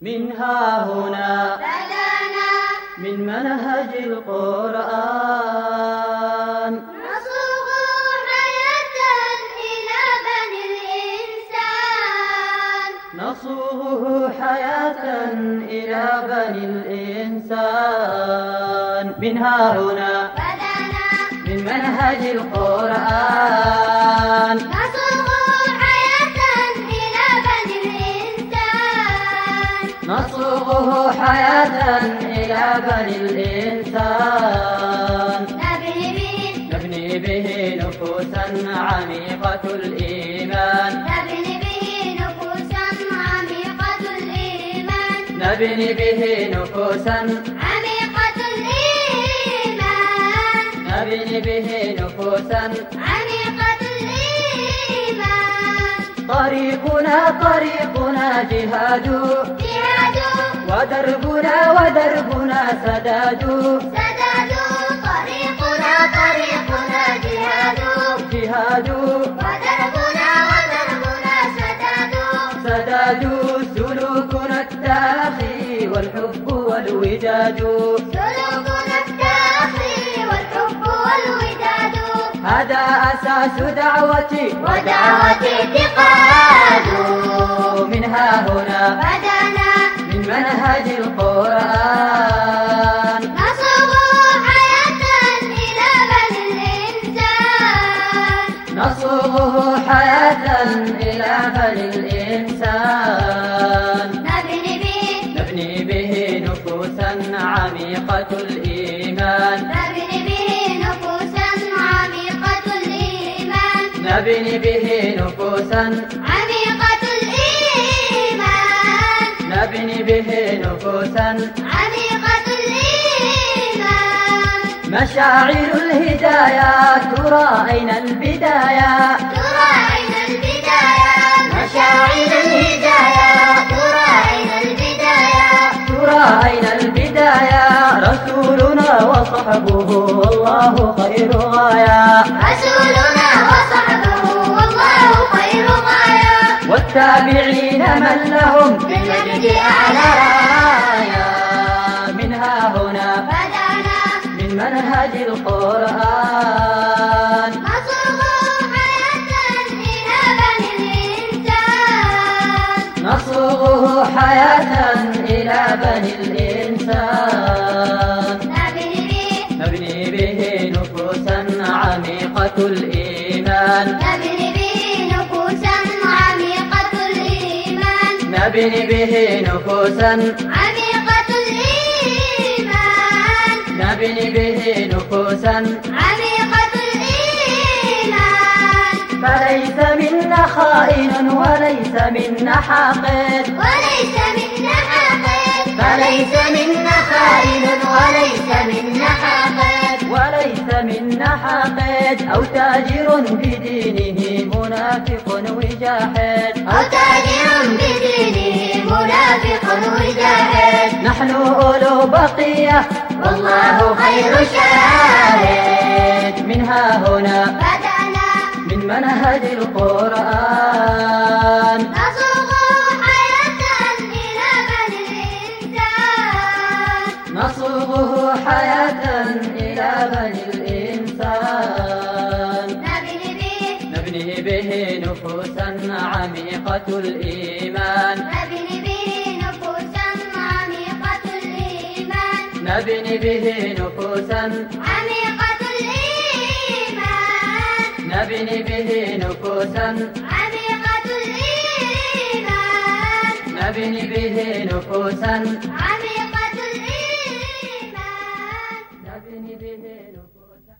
من ها هنا. بدانا. من منهج القرآن. نصوغ حياة إلى بني الإنسان. نصوغه حياة إلى بني الإنسان. من ها هنا. بدانا. من منهج القرآن. إلى بني الإنسان. نبني به نبني به نفوسا عميقة الإيمان. نبني به نفوسا عميقة الإيمان نبني به نفوسا عميقة الإيمان نبني به نفوسا عميقة الإيمان طريقنا طريقنا جهاد جهاد. ودربنا ودربنا سداد سداد طريقنا طريقنا جهاد جهاد ودربنا ودربنا سداد سداد سلوكنا التاخي والحب والوداد سلوكنا التاخي والحب والوداد هذا أساس دعوتي ودعوتي اعتقاد منها هنا بدنا من منهج القرآن. نصوغ حياة إلى بني الإنسان. نصوغه حياة إلى بني الإنسان. نبني به نبني به نفوسا عميقة الإيمان. نبني به نفوسا عميقة الإيمان. نبني به نفوسا عميقة نبني به نفوسا عميقة الإيمان. مشاعر الهداية ترى أين البداية ترى أين البداية مشاعر الهداية ترى أين البداية ترى أين البداية رسولنا وصحبه والله خير غاية رسولنا وصحبه والتابعين من لهم. بالمجد أعلى راية منها هنا. بدانا. من منهج القرآن. نصوغ حياة إلى بني الإنسان. نصوغه حياة إلى بني الإنسان. نبني به نبني به نفوسا عميقة الإيمان. نبني نبني به نفوسا. عميقة الإيمان. نبني به نفوسا. عميقة الإيمان. فليس منا خائن وليس منا حاقد. وليس منا حاقد. فليس منا خائن وليس منا حاقد. وليس منا حاقد. أو تاجر بدينه منافق وجاحد. أو تاجر نحن أولو بقية. والله خير شاهد. منها هنا. بدأنا. من منهج القرآن. نصوغ حياة إلى بني الإنسان. نصوغه حياة إلى بني الإنسان. نبني به. نبني به نفوسا عميقة الإيمان. نبني به نبني به نفوسا. عميقة الإيمان. نبني به نفوسا. عميقة الإيمان. نبني به نفوسا. عميقة الإيمان. نبني به نفوسا.